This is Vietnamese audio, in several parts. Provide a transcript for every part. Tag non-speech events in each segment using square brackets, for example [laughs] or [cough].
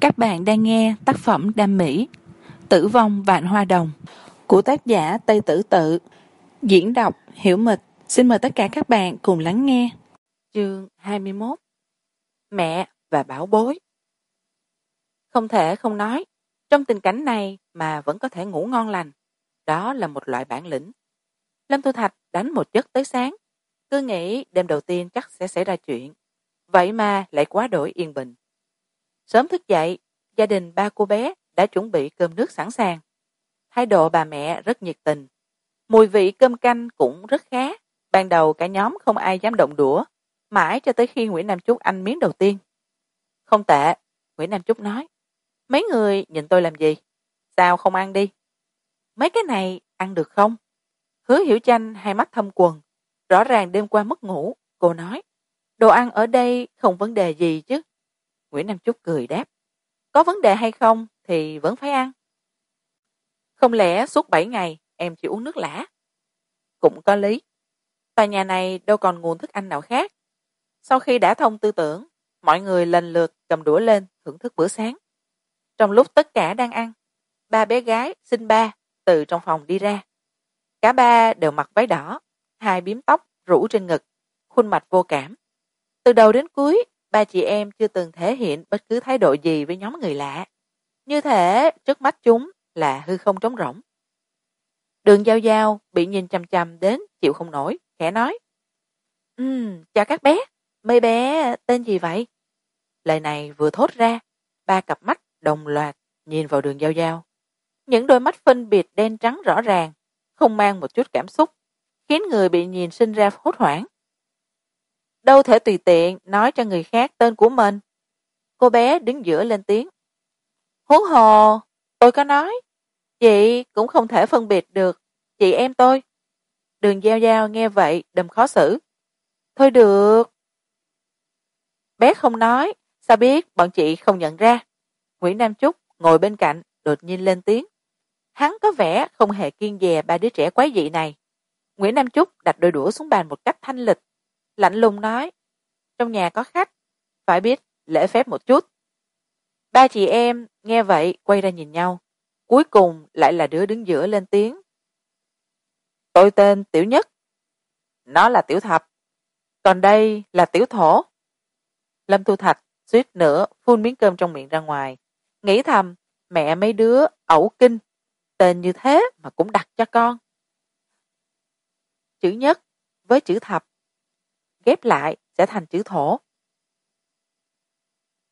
các bạn đang nghe tác phẩm đam mỹ, tử vong vạn hoa đồng, của tác giả tây tử tự. Diễn đọc hiểu mịch. Xin mời tất cả các bạn cùng lắng nghe. Chương hai mươi mốt, mẹ và bảo bối. Không thể không nói, trong tình cảnh này mà vẫn có thể ngủ ngon lành, đó là một loại bản lĩnh. Lâm thu thạch đánh một giấc tới sáng, cứ nghĩ đêm đầu tiên chắc sẽ xảy ra chuyện. Vậy mà lại quá đổi yên bình sớm thức dậy, gia đình ba cô bé đã chuẩn bị cơm nước sẵn sàng. Thái độ bà mẹ rất nhiệt tình. Mùi vị cơm canh cũng rất khá. Ban đầu cả nhóm không ai dám động đũa. Mãi cho tới khi nguyễn nam trúc ăn miếng đầu tiên. Không tệ, nguyễn nam trúc nói. Mấy người nhìn tôi làm gì? Sao không ăn đi? Mấy cái này ăn được không? Hứa hiểu chanh hai mắt thâm quần rõ ràng đêm qua mất ngủ, cô nói. Đồ ăn ở đây không vấn đề gì chứ nguyễn nam trúc cười đáp, có vấn đề hay không thì vẫn phải ăn. Không lẽ suốt bảy ngày em chỉ uống nước lã? Cũng có lý. Tòa nhà này đâu còn nguồn thức ăn nào khác. Sau khi đã thông tư tưởng, mọi người lần lượt cầm đũa lên thưởng thức bữa sáng. Trong lúc tất cả đang ăn, ba bé gái sinh ba từ trong phòng đi ra. Cả ba đều mặc váy đỏ, hai biếm tóc rủ trên ngực, khuôn mặt vô cảm. Từ đầu đến cuối ba chị em chưa từng thể hiện bất cứ thái độ gì với nhóm người lạ. Như thể trước mắt chúng là hư không trống rỗng. Đường giao giao bị nhìn chằm chằm đến, chịu không nổi, khẽ nói. Ừ chào các bé, mấy bé tên gì vậy? Lời này vừa thốt ra, ba cặp mắt đồng loạt nhìn vào đường giao giao. Những đôi mắt phân biệt đen trắng rõ ràng, không mang một chút cảm xúc, khiến người bị nhìn sinh ra hốt hoảng đâu thể tùy tiện nói cho người khác tên của mình. Cô bé đứng giữa lên tiếng. Huống hồ, tôi có nói. Chị cũng không thể phân biệt được. Chị em tôi. Đường giao giao nghe vậy đầm khó xử. Thôi được. Bé không nói, sao biết bọn chị không nhận ra? Nguyễn nam trúc ngồi bên cạnh, đột nhiên lên tiếng. Hắn có vẻ không hề kiên dè ba đứa trẻ quái dị này. Nguyễn nam trúc đặt đôi đũa xuống bàn một cách thanh lịch lạnh lùng nói. Trong nhà có khách, phải biết lễ phép một chút. Ba chị em nghe vậy quay ra nhìn nhau. Cuối cùng lại là đứa đứng giữa lên tiếng. Tôi tên tiểu nhất. Nó là tiểu thập còn đây là tiểu thổ. Lâm thu thạch suýt nữa phun miếng cơm trong miệng ra ngoài. Nghĩ thầm, mẹ mấy đứa ẩu kinh. Tên như thế mà cũng đặt cho con. Chữ nhất với chữ thập ghép lại sẽ thành chữ thổ.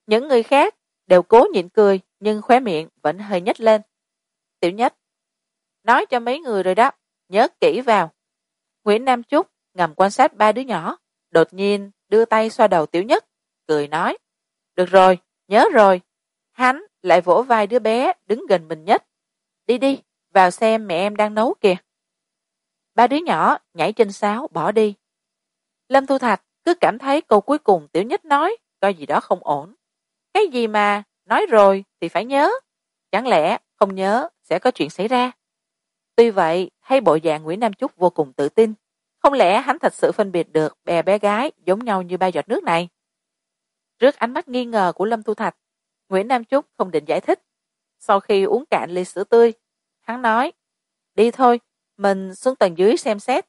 Những người khác đều cố nhịn cười, nhưng khóe miệng vẫn hơi nhếch lên. Tiểu nhất, nói cho mấy người rồi đó, nhớ kỹ vào. Nguyễn nam trúc ngầm quan sát ba đứa nhỏ, đột nhiên đưa tay xoa đầu tiểu nhất, cười nói, được rồi, nhớ rồi, hắn lại vỗ vai đứa bé đứng gần mình nhất. Đi đi, vào xem mẹ em đang nấu kìa. Ba đứa nhỏ nhảy trên sáo bỏ đi lâm thu thạch cứ cảm thấy câu cuối cùng tiểu nhất nói, có gì đó không ổn. Cái gì mà? Nói rồi thì phải nhớ. Chẳng lẽ không nhớ sẽ có chuyện xảy ra? Tuy vậy, thấy bộ dạng nguyễn nam Chúc vô cùng tự tin. Không lẽ hắn thật sự phân biệt được bè bé gái giống nhau như ba giọt nước này? Trước ánh mắt nghi ngờ của lâm thu thạch, nguyễn nam Chúc không định giải thích. Sau khi uống cạn ly sữa tươi, hắn nói, đi thôi, mình xuống tầng dưới xem xét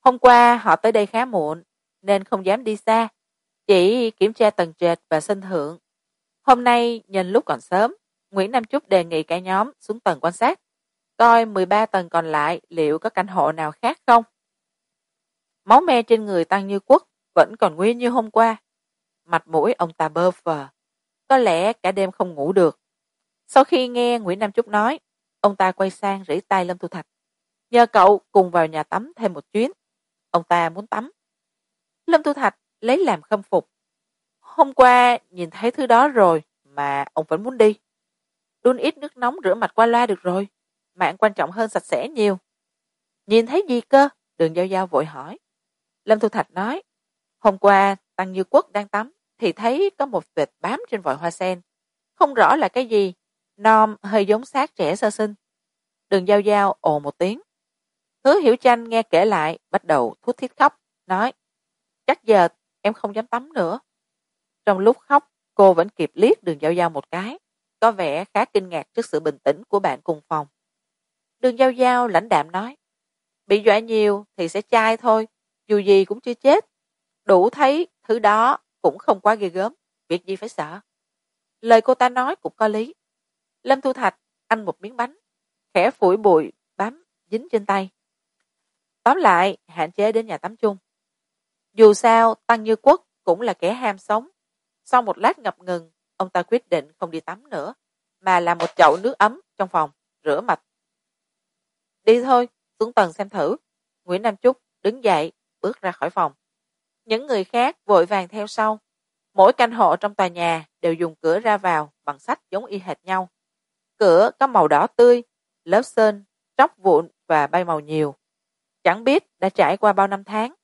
hôm qua họ tới đây khá muộn, nên không dám đi xa, chỉ kiểm tra tầng trệt và sân thượng. Hôm nay nhìn lúc còn sớm, nguyễn nam trúc đề nghị cả nhóm xuống tầng quan sát, coi mười ba tầng còn lại liệu có căn hộ nào khác không. Máu me trên người tăng như quất, vẫn còn nguyên như hôm qua. Mặt mũi ông ta bơ phờ, có lẽ cả đêm không ngủ được. Sau khi nghe nguyễn nam trúc nói, ông ta quay sang rỉ tay lâm thu thạch. Nhờ cậu cùng vào nhà tắm thêm một chuyến ông ta muốn tắm. Lâm Tu thạch lấy làm khâm phục. Hôm qua nhìn thấy thứ đó rồi mà ông vẫn muốn đi. Đun ít nước nóng rửa mặt qua loa được rồi. Mạng quan trọng hơn sạch sẽ nhiều. Nhìn thấy gì cơ? Đường giao giao vội hỏi. Lâm thu thạch nói, hôm qua tăng như quốc đang tắm thì thấy có một vệt bám trên vòi hoa sen. Không rõ là cái gì. Nom hơi giống xác trẻ sơ sinh. Đường giao giao ồ một tiếng hứa hiểu chanh nghe kể lại, bắt đầu thút thít khóc, nói, chắc giờ em không dám tắm nữa. Trong lúc khóc, cô vẫn kịp liếc đường giao giao một cái, có vẻ khá kinh ngạc trước sự bình tĩnh của bạn cùng phòng. Đường giao giao lãnh đạm nói, bị dọa nhiều thì sẽ chai thôi, dù gì cũng chưa chết. Đủ thấy thứ đó cũng không quá ghê gớm, việc gì phải sợ. Lời cô ta nói cũng có lý. Lâm thu thạch ăn một miếng bánh, khẽ phủi bụi bám dính trên tay tóm lại, hạn chế đến nhà tắm chung. Dù sao, tăng như quốc cũng là kẻ ham sống. Sau một lát ngập ngừng, ông ta quyết định không đi tắm nữa, mà làm một chậu nước ấm trong phòng, rửa mặt. Đi thôi, xuống tầng xem thử. Nguyễn nam trúc đứng dậy, bước ra khỏi phòng. Những người khác vội vàng theo sau. Mỗi căn hộ trong tòa nhà đều dùng cửa ra vào bằng sắt giống y hệt nhau. Cửa có màu đỏ tươi, lớp sơn, tróc vụn và bay màu nhiều chẳng biết đã trải qua bao năm tháng,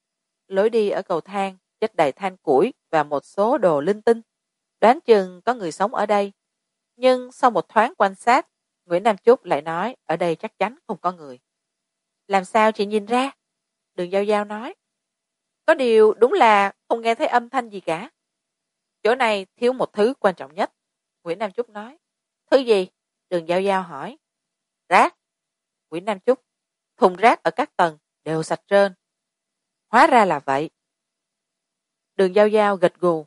lối đi ở cầu thang, chất đầy than củi và một số đồ linh tinh. Đoán chừng có người sống ở đây. Nhưng sau một thoáng quan sát, nguyễn nam trúc lại nói, ở đây chắc chắn không có người. Làm sao chị nhìn ra? Đường giao giao nói. Có điều đúng là không nghe thấy âm thanh gì cả. Chỗ này thiếu một thứ quan trọng nhất. Nguyễn nam trúc nói. Thứ gì? Đường giao giao hỏi. Rác. Nguyễn nam trúc thùng rác ở các tầng đều sạch trơn. Hóa ra là vậy. Đường giao giao gật gù.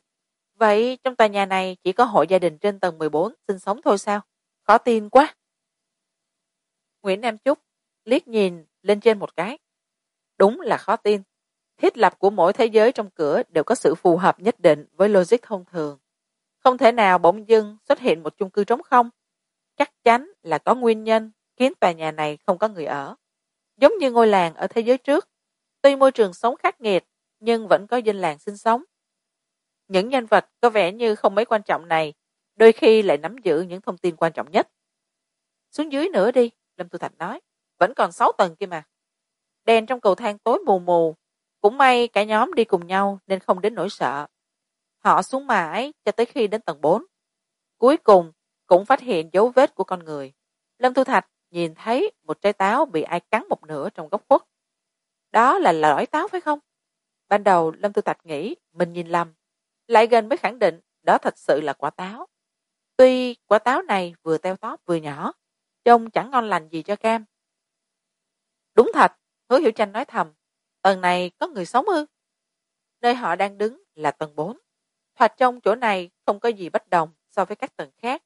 Vậy trong tòa nhà này chỉ có hộ gia đình trên tầng mười bốn sinh sống thôi sao? Khó tin quá. Nguyễn nam Chúc liếc nhìn lên trên một cái. Đúng là khó tin. Thiết lập của mỗi thế giới trong cửa đều có sự phù hợp nhất định với logic thông thường. Không thể nào bỗng dưng xuất hiện một chung cư trống không. Chắc chắn là có nguyên nhân khiến tòa nhà này không có người ở giống như ngôi làng ở thế giới trước, tuy môi trường sống khắc nghiệt, nhưng vẫn có dân làng sinh sống. Những nhân vật có vẻ như không mấy quan trọng này, đôi khi lại nắm giữ những thông tin quan trọng nhất. Xuống dưới nữa đi, lâm tu thạch nói, vẫn còn sáu tầng kia mà. Đèn trong cầu thang tối mù mù, cũng may cả nhóm đi cùng nhau nên không đến nỗi sợ. Họ xuống mãi cho tới khi đến tầng bốn. Cuối cùng cũng phát hiện dấu vết của con người. Lâm thu thạch nhìn thấy một trái táo bị ai cắn một nửa trong góc khuất. Đó là lõi táo phải không? Ban đầu, lâm Tư thạch nghĩ mình nhìn lầm. Lại gần mới khẳng định đó thật sự là quả táo. Tuy quả táo này vừa teo tóp vừa nhỏ, trông chẳng ngon lành gì cho cam. Đúng thật, hứa hiểu tranh nói thầm, tầng này có người sống ư? Nơi họ đang đứng là tầng bốn. Thoạt trong chỗ này không có gì bất đồng so với các tầng khác.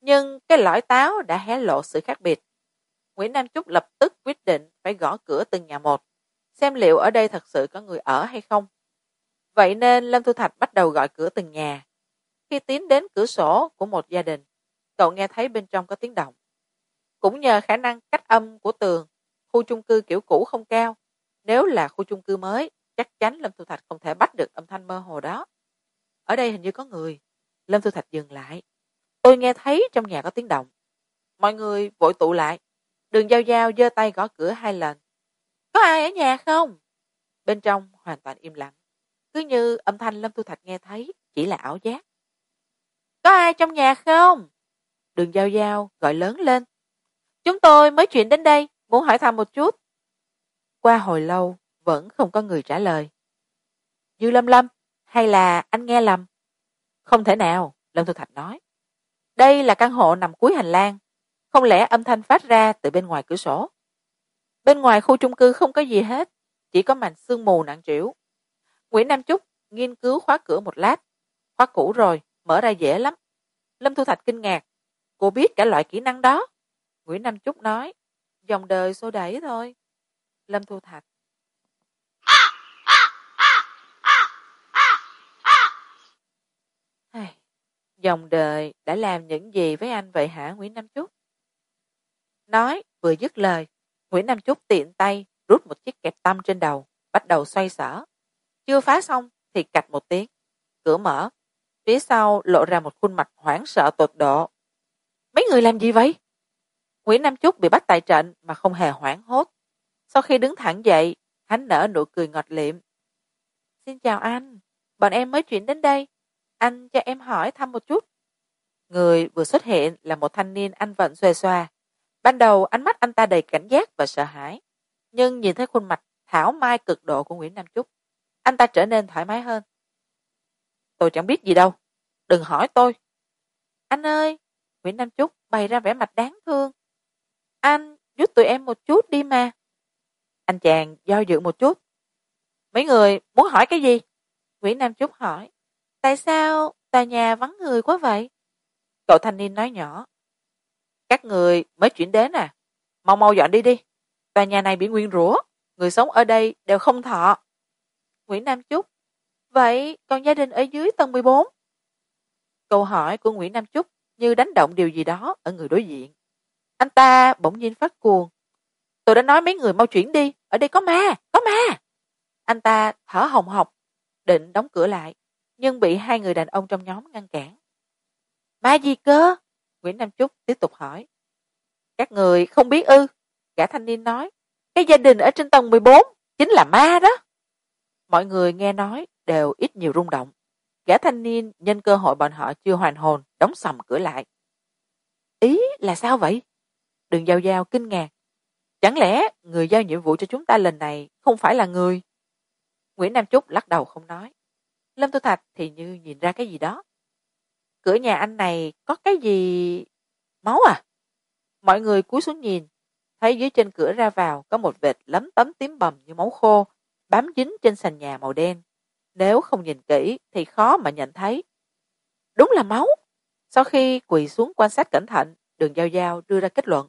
Nhưng cái lõi táo đã hé lộ sự khác biệt nguyễn nam trúc lập tức quyết định phải gõ cửa từng nhà một, xem liệu ở đây thật sự có người ở hay không. Vậy nên lâm thu thạch bắt đầu gọi cửa từng nhà. Khi tiến đến cửa sổ của một gia đình, cậu nghe thấy bên trong có tiếng động. Cũng nhờ khả năng cách âm của tường, khu chung cư kiểu cũ không cao. Nếu là khu chung cư mới, chắc chắn lâm thu thạch không thể bắt được âm thanh mơ hồ đó. Ở đây hình như có người. Lâm thu thạch dừng lại. Tôi nghe thấy trong nhà có tiếng động. Mọi người vội tụ lại đường giao giao giơ tay gõ cửa hai lần. Có ai ở nhà không? Bên trong hoàn toàn im lặng. Cứ như âm thanh lâm thu thạch nghe thấy chỉ là ảo giác. Có ai trong nhà không? Đường giao giao gọi lớn lên. Chúng tôi mới chuyển đến đây, muốn hỏi thăm một chút. Qua hồi lâu, vẫn không có người trả lời. Dư lâm lâm, hay là anh nghe lầm? Không thể nào, lâm thu thạch nói. Đây là căn hộ nằm cuối hành lang không lẽ âm thanh phát ra từ bên ngoài cửa sổ? Bên ngoài khu chung cư không có gì hết, chỉ có màn sương mù nặng trĩu. Nguyễn nam trúc nghiên cứu khóa cửa một lát, khóa cũ rồi, mở ra dễ lắm. Lâm thu thạch kinh ngạc, cô biết cả loại kỹ năng đó? Nguyễn nam trúc nói, dòng đời xô đẩy thôi. Lâm thu thạch dòng đời đã làm những gì với anh vậy hả, nguyễn nam trúc nói, vừa dứt lời, nguyễn nam Chúc tiện tay rút một chiếc kẹp tăm trên đầu, bắt đầu xoay sở. Chưa phá xong thì cạch một tiếng. Cửa mở. Phía sau lộ ra một khuôn mặt hoảng sợ tột độ. Mấy người làm gì vậy? Nguyễn nam Chúc bị bắt tại trận mà không hề hoảng hốt. Sau khi đứng thẳng dậy, hắn nở nụ cười ngọt liệm. Xin chào anh, bọn em mới chuyển đến đây. Anh cho em hỏi thăm một chút. Người vừa xuất hiện là một thanh niên anh vận xòe xoa ban đầu, ánh mắt anh ta đầy cảnh giác và sợ hãi. Nhưng nhìn thấy khuôn mặt thảo mai cực độ của nguyễn nam trúc anh ta trở nên thoải mái hơn. Tôi chẳng biết gì đâu. Đừng hỏi tôi. Anh ơi, nguyễn nam trúc bày ra vẻ mặt đáng thương. Anh giúp tụi em một chút đi mà. Anh chàng do dự một chút. Mấy người muốn hỏi cái gì? Nguyễn nam trúc hỏi. Tại sao tòa nhà vắng người quá vậy? Cậu thanh niên nói nhỏ các người mới chuyển đến à? Mau mau dọn đi đi. Tòa nhà này bị nguyên rủa người sống ở đây đều không thọ. Nguyễn nam Chúc, vậy còn gia đình ở dưới tầng mười bốn? Câu hỏi của nguyễn nam Chúc như đánh động điều gì đó ở người đối diện. Anh ta bỗng nhiên phát cuồng. Tôi đã nói mấy người mau chuyển đi ở đây có ma có ma. Anh ta thở hồng hộc định đóng cửa lại nhưng bị hai người đàn ông trong nhóm ngăn cản. Ma gì cơ? Nguyễn nam trúc tiếp tục hỏi. Các người không biết ư? Gã thanh niên nói. Cái gia đình ở trên tầng mười bốn chính là ma đó. Mọi người nghe nói đều ít nhiều rung động. Gã thanh niên nhân cơ hội bọn họ chưa hoàn hồn, đóng sầm cửa lại. Ý là sao vậy? Đường giao giao kinh ngạc. Chẳng lẽ người giao nhiệm vụ cho chúng ta lần này không phải là người? Nguyễn nam trúc lắc đầu không nói. Lâm tu thạch thì như nhìn ra cái gì đó cửa nhà anh này có cái gì máu à? Mọi người cúi xuống nhìn, thấy dưới trên cửa ra vào có một vệt lấm tấm tím bầm như máu khô, bám dính trên sàn nhà màu đen. Nếu không nhìn kỹ thì khó mà nhận thấy. Đúng là máu. Sau khi quỳ xuống quan sát cẩn thận, đường giao giao đưa ra kết luận.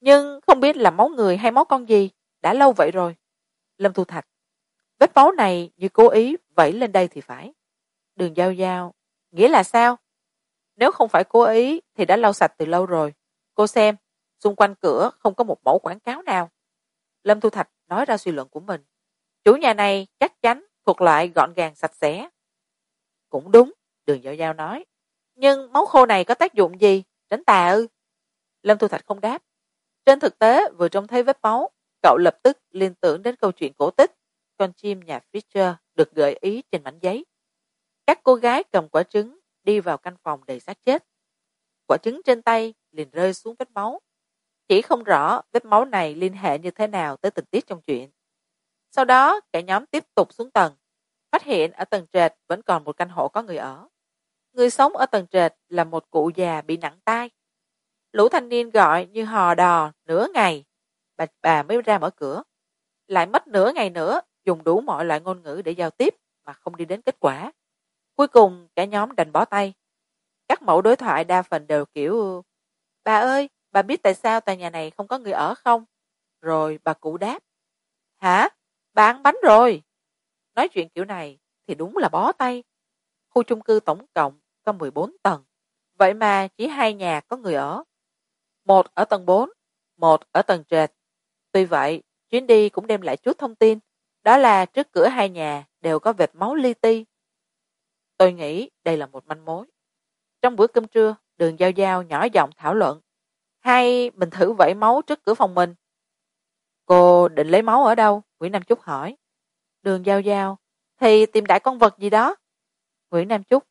Nhưng không biết là máu người hay máu con gì, đã lâu vậy rồi. Lâm thu thạch, vết máu này như cố ý vẩy lên đây thì phải. Đường giao giao, nghĩa là sao? Nếu không phải cố ý, thì đã lau sạch từ lâu rồi. Cô xem, xung quanh cửa không có một mẫu quảng cáo nào. Lâm thu thạch nói ra suy luận của mình. Chủ nhà này chắc chắn thuộc loại gọn gàng sạch sẽ. Cũng đúng, đường giao giao nói. Nhưng máu khô này có tác dụng gì? Tránh tà ư? Lâm thu thạch không đáp. Trên thực tế, vừa trông thấy vết máu, cậu lập tức liên tưởng đến câu chuyện cổ tích con chim nhà fisher được gợi ý trên mảnh giấy. Các cô gái cầm quả trứng đi vào căn phòng đầy xác chết. Quả trứng trên tay liền rơi xuống vết máu. Chỉ không rõ vết máu này liên hệ như thế nào tới tình tiết trong chuyện. Sau đó cả nhóm tiếp tục xuống tầng phát hiện ở tầng trệt vẫn còn một căn hộ có người ở. Người sống ở tầng trệt là một cụ già bị nặng tai. Lũ thanh niên gọi như hò đò nửa ngày bà, bà mới ra mở cửa. Lại mất nửa ngày nữa dùng đủ mọi loại ngôn ngữ để giao tiếp mà không đi đến kết quả cuối cùng, cả nhóm đành bó tay. Các mẫu đối thoại đa phần đều kiểu, bà ơi, bà biết tại sao tòa nhà này không có người ở không? Rồi bà cụ đáp, hả? Bà ăn bánh rồi. Nói chuyện kiểu này thì đúng là bó tay. Khu chung cư tổng cộng có mười bốn tầng, vậy mà chỉ hai nhà có người ở. Một ở tầng bốn, một ở tầng trệt. Tuy vậy, chuyến đi cũng đem lại chút thông tin, đó là trước cửa hai nhà đều có vệt máu li ti tôi nghĩ đây là một manh mối. Trong bữa cơm trưa, đường giao giao nhỏ giọng thảo luận, hay mình thử vẩy máu trước cửa phòng mình? Cô định lấy máu ở đâu? Nguyễn nam trúc hỏi. Đường giao giao, thì tìm đại con vật gì đó? Nguyễn nam trúc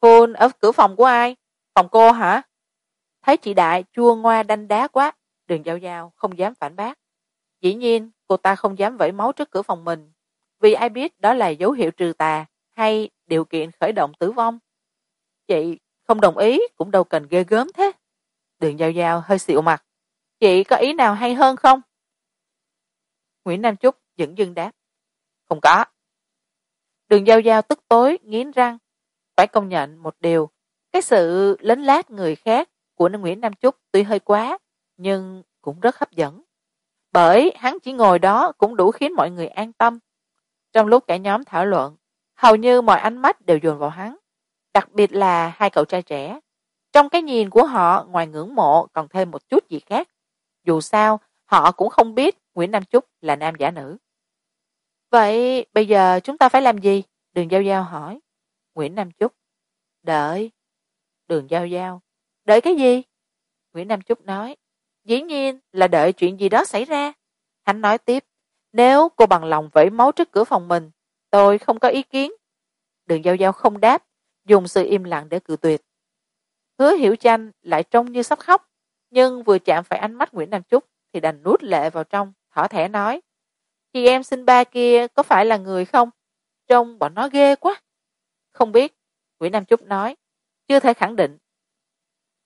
phun ở cửa phòng của ai? Phòng cô hả? Thấy chị đại chua ngoa đanh đá quá. Đường giao giao không dám phản bác. Dĩ nhiên, cô ta không dám vẩy máu trước cửa phòng mình, vì ai biết đó là dấu hiệu trừ tà hay điều kiện khởi động tử vong. Chị không đồng ý, cũng đâu cần ghê gớm thế. Đường giao giao hơi xịu mặt. Chị có ý nào hay hơn không? Nguyễn nam trúc dửng dưng đáp. Không có. Đường giao giao tức tối, nghiến răng. Phải công nhận một điều, cái sự lấn lát người khác của nguyễn nam trúc tuy hơi quá, nhưng cũng rất hấp dẫn. Bởi hắn chỉ ngồi đó cũng đủ khiến mọi người an tâm. Trong lúc cả nhóm thảo luận hầu như mọi ánh mắt đều dồn vào hắn, đặc biệt là hai cậu trai trẻ. Trong cái nhìn của họ, ngoài ngưỡng mộ còn thêm một chút gì khác. Dù sao, họ cũng không biết nguyễn nam trúc là nam giả nữ. Vậy bây giờ chúng ta phải làm gì? Đường giao giao hỏi. Nguyễn nam trúc đợi. Đường giao giao. Đợi cái gì? Nguyễn nam trúc nói. Dĩ nhiên là đợi chuyện gì đó xảy ra. Hắn nói tiếp. Nếu cô bằng lòng vẩy máu trước cửa phòng mình tôi không có ý kiến. Đường giao giao không đáp, dùng sự im lặng để cự tuyệt. Hứa hiểu chanh lại trông như sắp khóc, nhưng vừa chạm phải ánh mắt nguyễn nam trúc thì đành nuốt lệ vào trong, thỏ thẻ nói, chị em sinh ba kia có phải là người không? Trông bọn nó ghê quá. Không biết, nguyễn nam trúc nói, chưa thể khẳng định.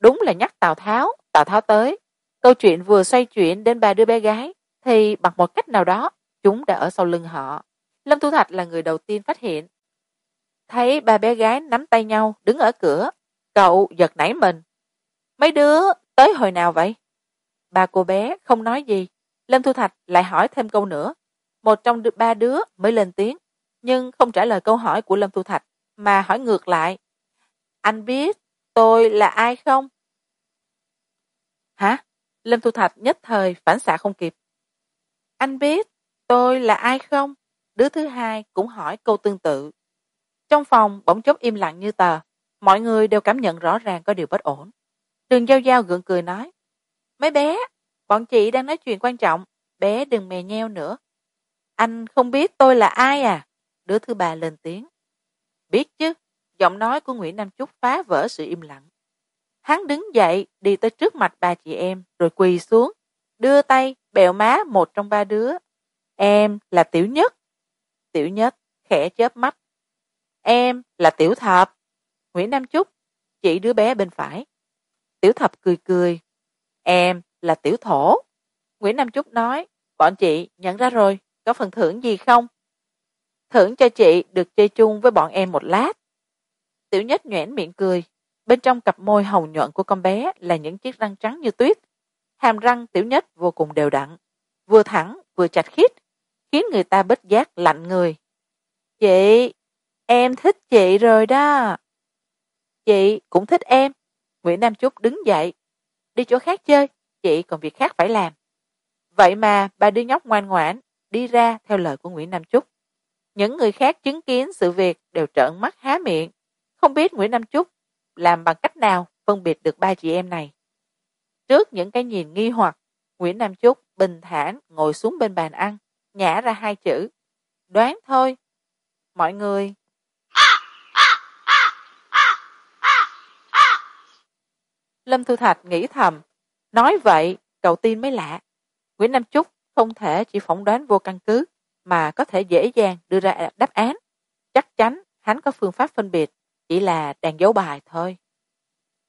Đúng là nhắc tào tháo tào tháo tới. Câu chuyện vừa xoay chuyển đến ba đứa bé gái, thì bằng một cách nào đó, chúng đã ở sau lưng họ lâm thu thạch là người đầu tiên phát hiện. Thấy ba bé gái nắm tay nhau, đứng ở cửa. Cậu giật nảy mình. Mấy đứa tới hồi nào vậy? Ba cô bé không nói gì. Lâm thu thạch lại hỏi thêm câu nữa. Một trong ba đứa mới lên tiếng, nhưng không trả lời câu hỏi của lâm thu thạch, mà hỏi ngược lại. Anh biết tôi là ai không? Hả? Lâm thu thạch nhất thời phản xạ không kịp. Anh biết tôi là ai không? Đứa thứ hai cũng hỏi câu tương tự. Trong phòng bỗng chốc im lặng như tờ. Mọi người đều cảm nhận rõ ràng có điều bất ổn. Đường g i gượng cười nói, mấy bé, bọn chị đang nói chuyện quan trọng. Bé đừng mè nheo nữa. Anh không biết tôi là ai à? Đứa thứ ba lên tiếng. Biết chứ, giọng nói của nguyễn nam trúc phá vỡ sự im lặng. Hắn đứng dậy, đi tới trước mặt ba chị em, rồi quỳ xuống, đưa tay bẹo má một trong ba đứa. Em là tiểu nhất tiểu nhất, khẽ chớp mắt. Em là tiểu thập. Nguyễn nam trúc chỉ đứa bé bên phải. Tiểu thập cười cười. Em là tiểu thổ. Nguyễn nam trúc nói, bọn chị nhận ra rồi, có phần thưởng gì không? Thưởng cho chị được chơi chung với bọn em một lát. Tiểu nhất nhoẻn miệng cười. Bên trong cặp môi hồng nhuận của con bé là những chiếc răng trắng như tuyết. Hàm răng tiểu nhất vô cùng đều đặn, vừa thẳng, vừa chặt khít khiến người ta bất giác lạnh người. Chị, em thích chị rồi đó. Chị cũng thích em. Nguyễn nam chúc đứng dậy. Đi chỗ khác chơi, chị còn việc khác phải làm. Vậy mà ba đứa nhóc ngoan ngoãn đi ra theo lời của nguyễn nam chúc. Những người khác chứng kiến sự việc đều trợn mắt há miệng. Không biết nguyễn nam chúc làm bằng cách nào phân biệt được ba chị em này. Trước những cái nhìn nghi hoặc, nguyễn nam chúc bình thản ngồi xuống bên bàn ăn nhả ra hai chữ. Đoán thôi. Mọi người. Lâm thu thạch nghĩ thầm. Nói vậy, cậu tin mới lạ. Nguyễn nam trúc không thể chỉ phỏng đoán vô căn cứ, mà có thể dễ dàng đưa ra đáp án. Chắc chắn hắn có phương pháp phân biệt, chỉ là đang giấu bài thôi.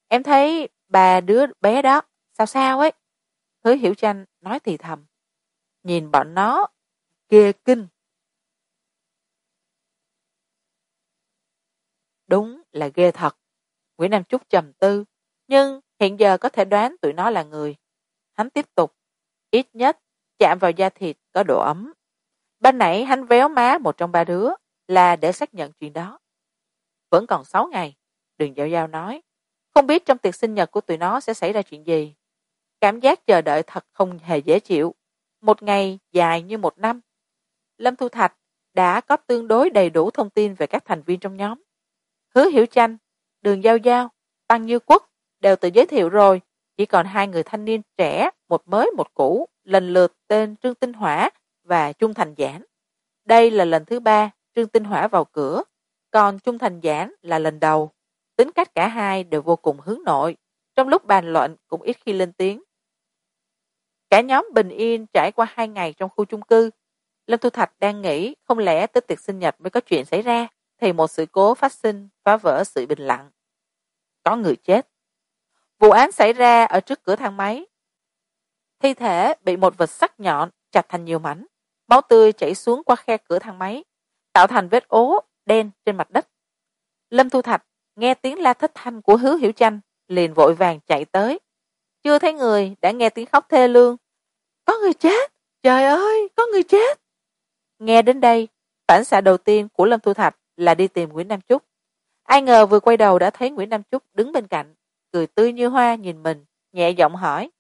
Em thấy bà đứa bé đó sao sao ấy? Hứa hiểu tranh nói thì thầm. Nhìn bọn nó kia kinh. Đúng là ghê thật. Nguyễn nam trúc trầm tư, nhưng hiện giờ có thể đoán tụi nó là người. Hắn tiếp tục, ít nhất chạm vào da thịt có độ ấm. Ban nãy hắn véo má một trong ba đứa là để xác nhận chuyện đó. Vẫn còn sáu ngày, đường giao giao nói, không biết trong tiệc sinh nhật của tụi nó sẽ xảy ra chuyện gì. Cảm giác chờ đợi thật không hề dễ chịu. Một ngày dài như một năm lâm thu thạch đã có tương đối đầy đủ thông tin về các thành viên trong nhóm. Hứa hiểu chanh, đường giao giao tăng như quốc đều tự giới thiệu rồi. Chỉ còn hai người thanh niên trẻ, một mới, một cũ, lần lượt tên trương tinh hỏa và trung thành giản đây là lần thứ ba trương tinh hỏa vào cửa, còn trung thành giản là lần đầu. Tính cách cả hai đều vô cùng hướng nội. Trong lúc bàn luận cũng ít khi lên tiếng. Cả nhóm bình yên trải qua hai ngày trong khu chung cư lâm thu thạch đang nghĩ không lẽ tới tiệc sinh nhật mới có chuyện xảy ra, thì một sự cố phát sinh phá vỡ sự bình lặng. Có người chết. Vụ án xảy ra ở trước cửa thang máy. Thi thể bị một vật sắc nhọn chặt thành nhiều mảnh, máu tươi chảy xuống qua khe cửa thang máy, tạo thành vết ố đen trên mặt đất. Lâm thu thạch nghe tiếng la thất thanh của hứa hiểu chanh, liền vội vàng chạy tới. Chưa thấy người đã nghe tiếng khóc thê lương. Có người chết. Trời ơi, có người chết nghe đến đây, phản xạ đầu tiên của lâm thu thạch là đi tìm nguyễn nam Chúc. ai ngờ vừa quay đầu đã thấy nguyễn nam Chúc đứng bên cạnh, cười tươi như hoa nhìn mình, nhẹ giọng hỏi,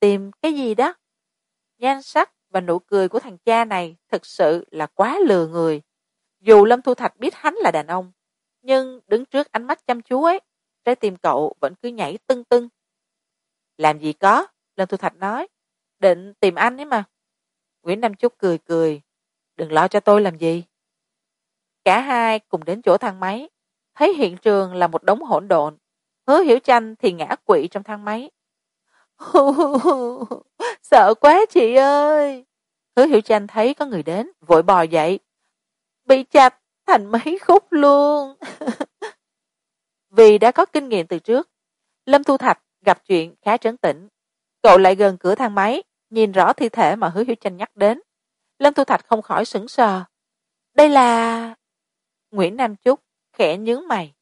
tìm cái gì đó? Nhan sắc và nụ cười của thằng cha này thực sự là quá lừa người. Dù lâm thu thạch biết hắn là đàn ông, nhưng đứng trước ánh mắt chăm chú ấy, trái tim cậu vẫn cứ nhảy tưng tưng. Làm gì có? Lâm thu thạch nói. Định tìm anh ấy mà. Nguyễn nam Chúc cười cười đừng lo cho tôi làm gì. Cả hai cùng đến chỗ thang máy. Thấy hiện trường là một đống hỗn độn. Hứa hiểu chanh thì ngã quỵ trong thang máy. [laughs] Sợ quá chị ơi. Hứa hiểu chanh thấy có người đến, vội bò dậy. Bị chặt thành mấy khúc luôn. [laughs] Vì đã có kinh nghiệm từ trước, lâm thu thạch gặp chuyện khá trấn tĩnh. Cậu lại gần cửa thang máy, nhìn rõ thi thể mà hứa hiểu Chanh nhắc đến lâm thu thạch không khỏi sững sờ. Đây là nguyễn nam chúc, khẽ nhướng mày.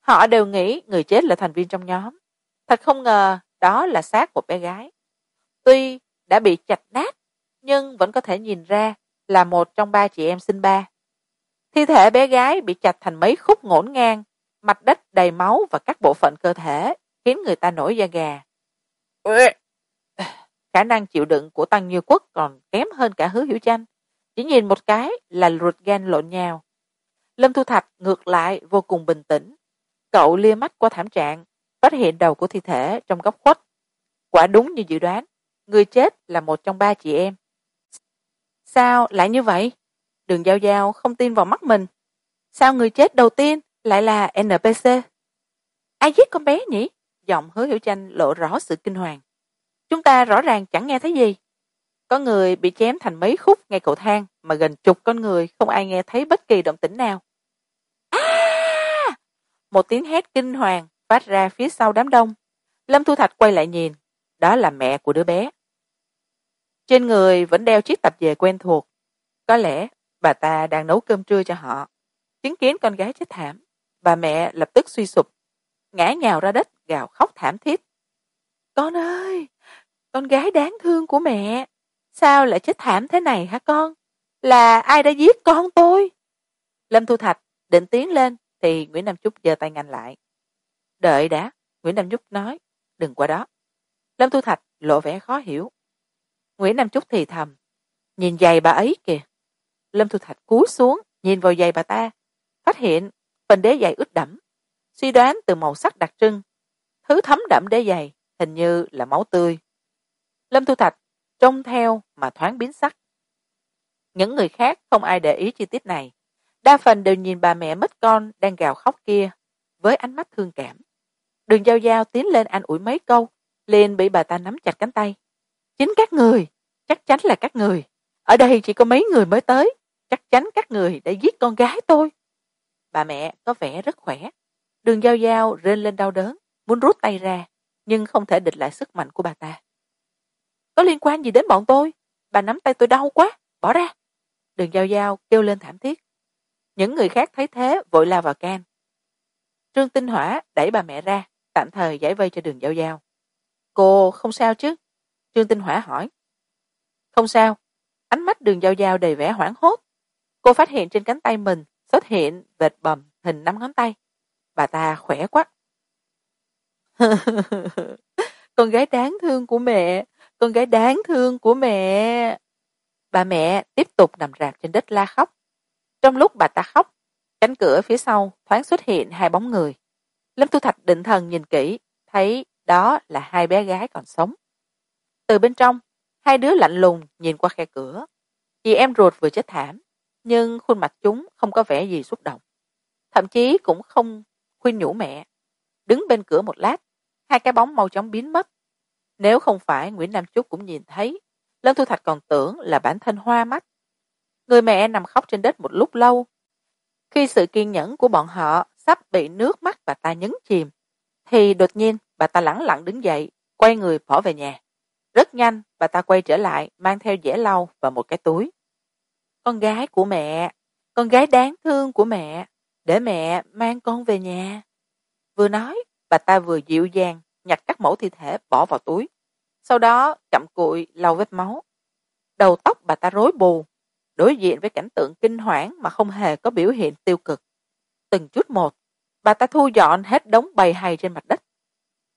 Họ đều nghĩ người chết là thành viên trong nhóm. Thật không ngờ đó là xác một bé gái. Tuy đã bị chạch nát, nhưng vẫn có thể nhìn ra là một trong ba chị em sinh ba. Thi thể bé gái bị chặt thành mấy khúc ngổn ngang mặt đất đầy máu và các bộ phận cơ thể, khiến người ta nổi da gà khả năng chịu đựng của tăng như quốc còn kém hơn cả hứa hiểu tranh chỉ nhìn một cái là ruột gan lộn nhào. Lâm thu thạch ngược lại vô cùng bình tĩnh. Cậu lia mắt qua thảm trạng, phát hiện đầu của thi thể trong góc khuất. Quả đúng như dự đoán, người chết là một trong ba chị em. Sao lại như vậy? Đường giao giao không tin vào mắt mình. Sao người chết đầu tiên lại là npc ai giết con bé nhỉ? Giọng hứa hiểu tranh lộ rõ sự kinh hoàng chúng ta rõ ràng chẳng nghe thấy gì. Có người bị chém thành mấy khúc ngay cầu thang, mà gần chục con người không ai nghe thấy bất kỳ động tĩnh nào. À! một tiếng hét kinh hoàng phát ra phía sau đám đông. Lâm thu thạch quay lại nhìn, đó là mẹ của đứa bé. Trên người vẫn đeo chiếc tập về quen thuộc. Có lẽ bà ta đang nấu cơm trưa cho họ, chứng kiến con gái chết thảm. Bà mẹ lập tức suy sụp, ngã nhào ra đất gào khóc thảm thiết. Con ơi! Con gái đáng thương của mẹ. Sao lại chết thảm thế này hả con? Là ai đã giết con tôi? Lâm thu thạch định tiến lên thì nguyễn nam trúc giơ tay ngăn lại. Đợi đã, nguyễn nam trúc nói, đừng qua đó. Lâm thu thạch lộ vẻ khó hiểu. Nguyễn nam trúc thì thầm, nhìn giày bà ấy kìa. Lâm thu thạch cúi xuống, nhìn vào giày bà ta, phát hiện phần đế giày ướt đẫm, suy đoán từ màu sắc đặc trưng. Thứ thấm đẫm đế giày hình như là máu tươi lâm thu thạch trông theo mà thoáng biến sắc. Những người khác không ai để ý chi tiết này. Đa phần đều nhìn bà mẹ mất con đang gào khóc kia với ánh mắt thương cảm. Đường g i tiến lên an ủi mấy câu, liền bị bà ta nắm chặt cánh tay. Chính các người, chắc chắn là các người. Ở đây chỉ có mấy người mới tới, chắc chắn các người đã giết con gái tôi. Bà mẹ có vẻ rất khỏe. Đường g i rên lên đau đớn, muốn rút tay ra, nhưng không thể địch lại sức mạnh của bà ta có liên quan gì đến bọn tôi? Bà nắm tay tôi đau quá, bỏ ra. Đường g i kêu lên thảm thiết. Những người khác thấy thế, vội lao vào can. Trương tinh hỏa đẩy bà mẹ ra, tạm thời giải vây cho đường giao giao. Cô không sao chứ? Trương tinh hỏa hỏi. Không sao. Ánh mắt đường giao giao đầy vẻ hoảng hốt. Cô phát hiện trên cánh tay mình xuất hiện vệt bầm hình năm ngón tay. Bà ta khỏe quá. [laughs] Con gái đáng thương của mẹ con gái đáng thương của mẹ. Bà mẹ tiếp tục nằm rạp trên đất la khóc. Trong lúc bà ta khóc, cánh cửa phía sau thoáng xuất hiện hai bóng người. Lâm thu thạch định thần nhìn kỹ, thấy đó là hai bé gái còn sống. Từ bên trong, hai đứa lạnh lùng nhìn qua khe cửa. Chị em ruột vừa chết thảm, nhưng khuôn mặt chúng không có vẻ gì xúc động. Thậm chí cũng không khuyên nhủ mẹ. Đứng bên cửa một lát, hai cái bóng mau chóng biến mất nếu không phải nguyễn nam chúc cũng nhìn thấy lâm thu thạch còn tưởng là bản thân hoa mắt. Người mẹ nằm khóc trên đất một lúc lâu. Khi sự kiên nhẫn của bọn họ sắp bị nước mắt bà ta nhấn chìm, thì đột nhiên bà ta lẳng lặng đứng dậy, quay người bỏ về nhà. Rất nhanh, bà ta quay trở lại, mang theo dẻ lau và một cái túi. Con gái của mẹ, con gái đáng thương của mẹ, để mẹ mang con về nhà. Vừa nói, bà ta vừa dịu dàng nhặt các mẫu thi thể bỏ vào túi. Sau đó, chậm cụi, lau vết máu. Đầu tóc bà ta rối bù, đối diện với cảnh tượng kinh hoảng mà không hề có biểu hiện tiêu cực. Từng chút một, bà ta thu dọn hết đống bầy hày trên mặt đất.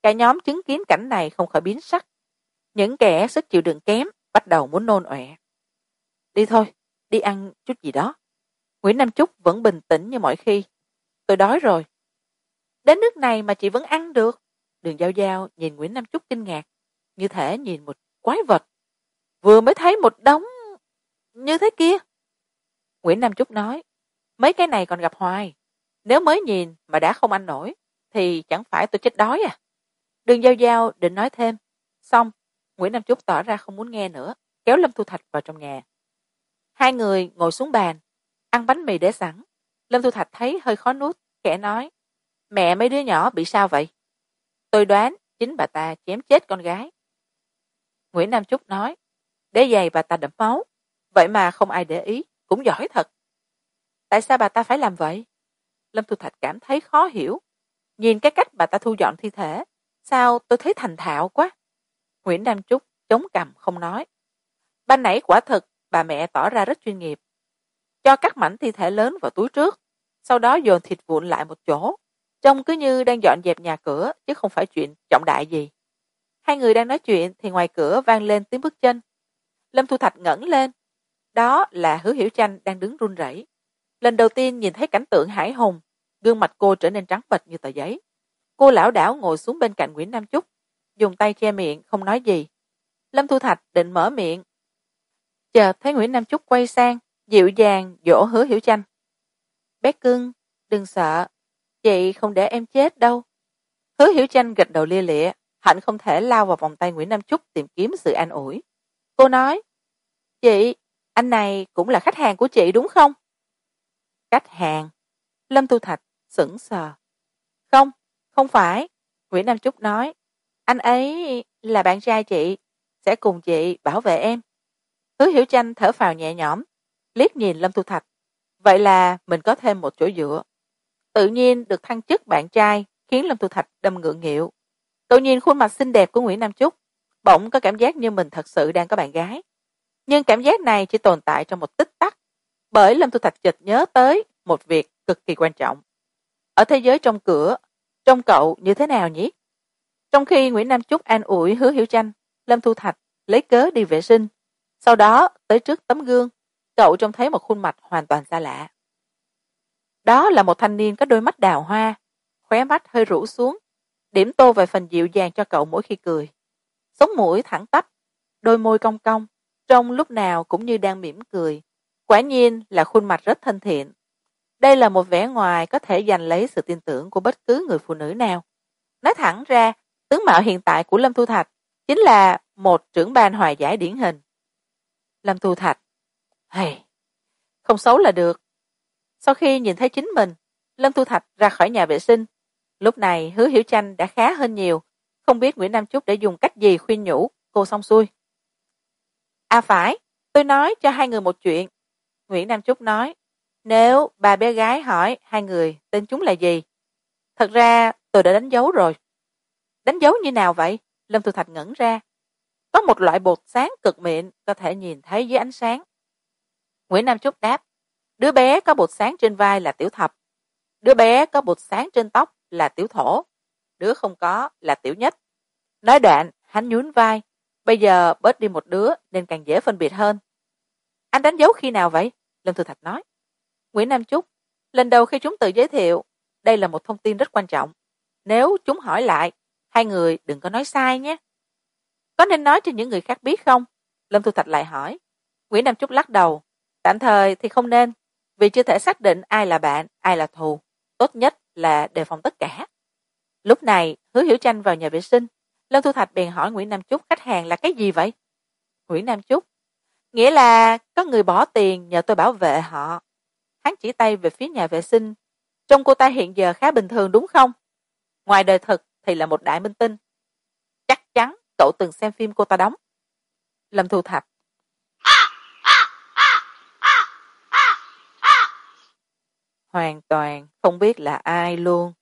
Cả nhóm chứng kiến cảnh này không khỏi biến sắc. Những kẻ sức chịu đựng kém bắt đầu muốn nôn ọe. Đi thôi, đi ăn chút gì đó. Nguyễn nam trúc vẫn bình tĩnh như mọi khi. Tôi đói rồi. Đến nước này mà chị vẫn ăn được đường giao giao nhìn nguyễn nam trúc kinh ngạc, như thể nhìn một quái vật. Vừa mới thấy một đống như thế kia. Nguyễn nam trúc nói, mấy cái này còn gặp hoài. Nếu mới nhìn mà đã không ăn nổi, thì chẳng phải tôi chết đói à. Đường giao giao định nói thêm, xong, nguyễn nam trúc tỏ ra không muốn nghe nữa, kéo lâm thu thạch vào trong nhà. Hai người ngồi xuống bàn, ăn bánh mì để sẵn. Lâm thu thạch thấy hơi khó nuốt kẻ nói, mẹ mấy đứa nhỏ bị sao vậy? Tôi đoán chính bà ta chém chết con gái. Nguyễn nam trúc nói đế giày bà ta đẫm máu, vậy mà không ai để ý, cũng giỏi thật. Tại sao bà ta phải làm vậy? Lâm thu thạch cảm thấy khó hiểu. Nhìn cái cách bà ta thu dọn thi thể, sao tôi thấy thành thạo quá? Nguyễn nam trúc chống cằm không nói. Ban nãy quả thực bà mẹ tỏ ra rất chuyên nghiệp. Cho các mảnh thi thể lớn vào túi trước, sau đó dồn thịt vụn lại một chỗ trông cứ như đang dọn dẹp nhà cửa, chứ không phải chuyện trọng đại gì. Hai người đang nói chuyện thì ngoài cửa vang lên tiếng bước chân. Lâm thu thạch ngẩng lên. Đó là hứa hiểu chanh đang đứng run rẩy. Lần đầu tiên nhìn thấy cảnh tượng hải hùng, gương mặt cô trở nên trắng bệch như tờ giấy. Cô lảo đảo ngồi xuống bên cạnh nguyễn nam trúc dùng tay che miệng, không nói gì. Lâm thu thạch định mở miệng. Chợt thấy nguyễn nam trúc quay sang, dịu dàng dỗ hứa hiểu chanh. Bé cưng, đừng sợ chị không để em chết đâu. Hứa hiểu chanh gật đầu lia lịa hạnh không thể lao vào vòng tay nguyễn nam trúc tìm kiếm sự an ủi. Cô nói, chị, anh này cũng là khách hàng của chị đúng không? Khách hàng? Lâm tu thạch sững sờ. Không không phải, nguyễn nam trúc nói. Anh ấy là bạn trai chị, sẽ cùng chị bảo vệ em. Hứa hiểu tranh thở phào nhẹ nhõm, liếc nhìn lâm tu thạch. Vậy là mình có thêm một chỗ dựa tự nhiên được thăng chức bạn trai, khiến lâm Thu thạch đâm ngượng nghịu. Tự nhiên khuôn mặt xinh đẹp của nguyễn nam trúc bỗng có cảm giác như mình thật sự đang có bạn gái. Nhưng cảm giác này chỉ tồn tại trong một tích tắc, bởi lâm Thu thạch chợt nhớ tới một việc cực kỳ quan trọng. Ở thế giới trong cửa trong cậu như thế nào nhỉ? Trong khi nguyễn nam trúc an ủi hứa hiểu tranh, lâm thu thạch lấy cớ đi vệ sinh. Sau đó, tới trước tấm gương, cậu trông thấy một khuôn mặt hoàn toàn xa lạ đó là một thanh niên có đôi mắt đào hoa, khóe mắt hơi rũ xuống. Điểm tô vài phần dịu dàng cho cậu mỗi khi cười. Sống mũi thẳng tắp, đôi môi cong cong, trông lúc nào cũng như đang mỉm cười. Quả nhiên là khuôn mặt rất thân thiện. Đây là một vẻ ngoài có thể giành lấy sự tin tưởng của bất cứ người phụ nữ nào. Nói thẳng ra, tướng mạo hiện tại của lâm thu thạch chính là một trưởng ban hòa giải điển hình. Lâm thu thạch hay không xấu là được sau khi nhìn thấy chính mình, lâm thu thạch ra khỏi nhà vệ sinh. Lúc này, hứa hiểu Chanh đã khá hơn nhiều, không biết nguyễn nam trúc đã dùng cách gì khuyên nhủ cô xong xuôi. À phải, tôi nói cho hai người một chuyện. Nguyễn nam trúc nói, nếu bà bé gái hỏi hai người tên chúng là gì, thật ra tôi đã đánh dấu rồi. Đánh dấu như nào vậy? Lâm thu thạch ngẩn ra. Có một loại bột sáng cực mịn có thể nhìn thấy dưới ánh sáng. Nguyễn nam trúc đáp đứa bé có bột sáng trên vai là tiểu thập. Đứa bé có bột sáng trên tóc là tiểu thổ. Đứa không có là tiểu nhất. Nói đoạn, hắn nhún vai. Bây giờ bớt đi một đứa nên càng dễ phân biệt hơn. Anh đánh dấu khi nào vậy? Lâm thư thạch nói. Nguyễn nam trúc lần đầu khi chúng tự giới thiệu, đây là một thông tin rất quan trọng. Nếu chúng hỏi lại, hai người đừng có nói sai nhé. Có nên nói cho những người khác biết không? Lâm thu thạch lại hỏi. Nguyễn nam trúc lắc đầu. Tạm thời thì không nên vì chưa thể xác định ai là bạn, ai là thù, tốt nhất là đề phòng tất cả. Lúc này, hứa hiểu tranh vào nhà vệ sinh. Lâm thu thạch bèn hỏi nguyễn nam Chúc khách hàng là cái gì vậy? Nguyễn nam Chúc, nghĩa là có người bỏ tiền nhờ tôi bảo vệ họ. Hắn chỉ tay về phía nhà vệ sinh. Trông cô ta hiện giờ khá bình thường đúng không? Ngoài đời thực thì là một đại minh tinh. Chắc chắn cậu từng xem phim cô ta đóng. Lâm thu thạch hoàn toàn không biết là ai luôn.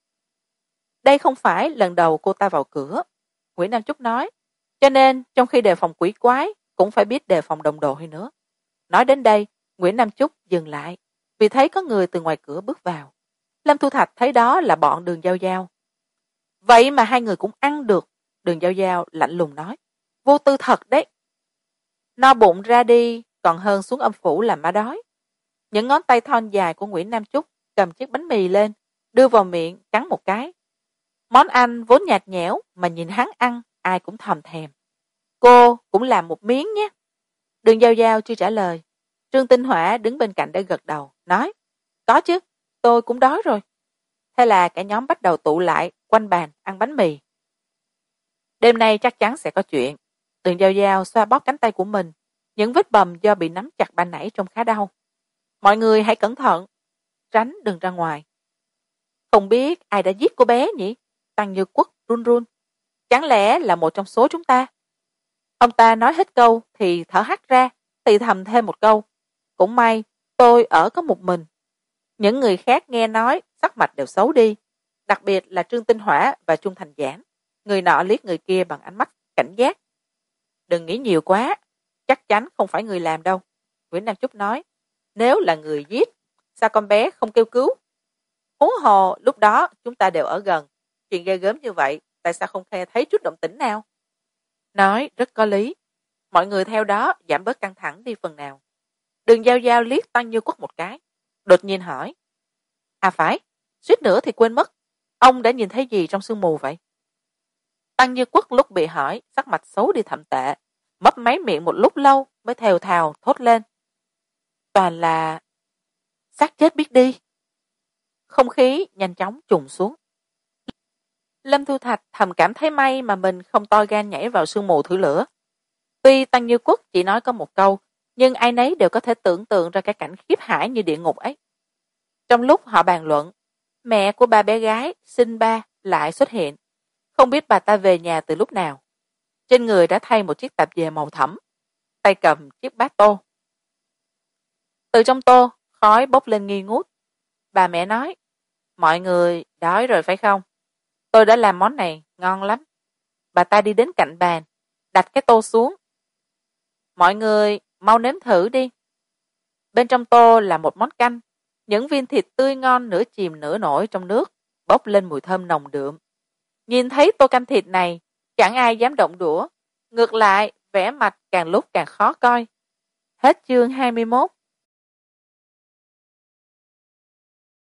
Đây không phải lần đầu cô ta vào cửa, nguyễn nam trúc nói. Cho nên trong khi đề phòng quỷ quái, cũng phải biết đề phòng đồng đội nữa. Nói đến đây, nguyễn nam trúc dừng lại, vì thấy có người từ ngoài cửa bước vào. Lâm thu thạch thấy đó là bọn đường giao giao. Vậy mà hai người cũng ăn được, đường giao giao lạnh lùng nói. Vô tư thật đấy. No bụng ra đi, còn hơn xuống âm phủ làm má đói. Những ngón tay thon dài của nguyễn nam trúc cầm chiếc bánh mì lên, đưa vào miệng, cắn một cái. Món ăn vốn nhạt nhẽo mà nhìn hắn ăn, ai cũng thầm thèm. Cô cũng làm một miếng nhé. Đường giao giao chưa trả lời. Trương tinh hỏa đứng bên cạnh đã gật đầu, nói, có chứ, tôi cũng đói rồi. Thế là cả nhóm bắt đầu tụ lại, quanh bàn ăn bánh mì. Đêm nay chắc chắn sẽ có chuyện. Đường giao giao xoa bóp cánh tay của mình, những vết bầm do bị nắm chặt ban nãy trông khá đau. Mọi người hãy cẩn thận tránh đừng ra ngoài. Không biết ai đã giết cô bé nhỉ? Tăng như Quất run run. Chẳng lẽ là một trong số chúng ta? Ông ta nói hết câu thì thở hắt ra, thì thầm thêm một câu. Cũng may, tôi ở có một mình. Những người khác nghe nói, sắc mặt đều xấu đi. Đặc biệt là trương tinh hỏa và trung thành Giản. người nọ liếc người kia bằng ánh mắt cảnh giác. Đừng nghĩ nhiều quá, chắc chắn không phải người làm đâu. Nguyễn nam chúc nói, nếu là người giết sao con bé không kêu cứu? Huống hồ, lúc đó chúng ta đều ở gần. Chuyện ghê gớm như vậy, tại sao không nghe thấy chút động tĩnh nào? Nói rất có lý. Mọi người theo đó giảm bớt căng thẳng đi phần nào. Đường giao giao liếc tăng như quất một cái, đột nhiên hỏi. À phải, suýt nữa thì quên mất. Ông đã nhìn thấy gì trong sương mù vậy? Tăng như quất lúc bị hỏi, sắc mặt xấu đi thậm tệ, mấp máy miệng một lúc lâu mới thều thào thốt lên. Toàn là xác chết biết đi. Không khí nhanh chóng trùng xuống. Lâm thu thạch thầm cảm thấy may mà mình không to gan nhảy vào sương mù thử lửa. Tuy tăng như quốc chỉ nói có một câu, nhưng ai nấy đều có thể tưởng tượng ra cái cảnh khiếp hải như địa ngục ấy. Trong lúc họ bàn luận, mẹ của ba bé gái, sinh ba, lại xuất hiện. Không biết bà ta về nhà từ lúc nào. Trên người đã thay một chiếc tạp dề màu thẫm, tay cầm chiếc bát tô. Từ trong tô khói bốc lên nghi ngút. Bà mẹ nói, mọi người đói rồi phải không? Tôi đã làm món này ngon lắm. Bà ta đi đến cạnh bàn, đặt cái tô xuống. Mọi người mau nếm thử đi. Bên trong tô là một món canh, những viên thịt tươi ngon nửa chìm nửa nổi trong nước, bốc lên mùi thơm nồng đượm. Nhìn thấy tô canh thịt này, chẳng ai dám động đũa, ngược lại, vẻ mặt càng lúc càng khó coi. Hết chương hai mươi mốt.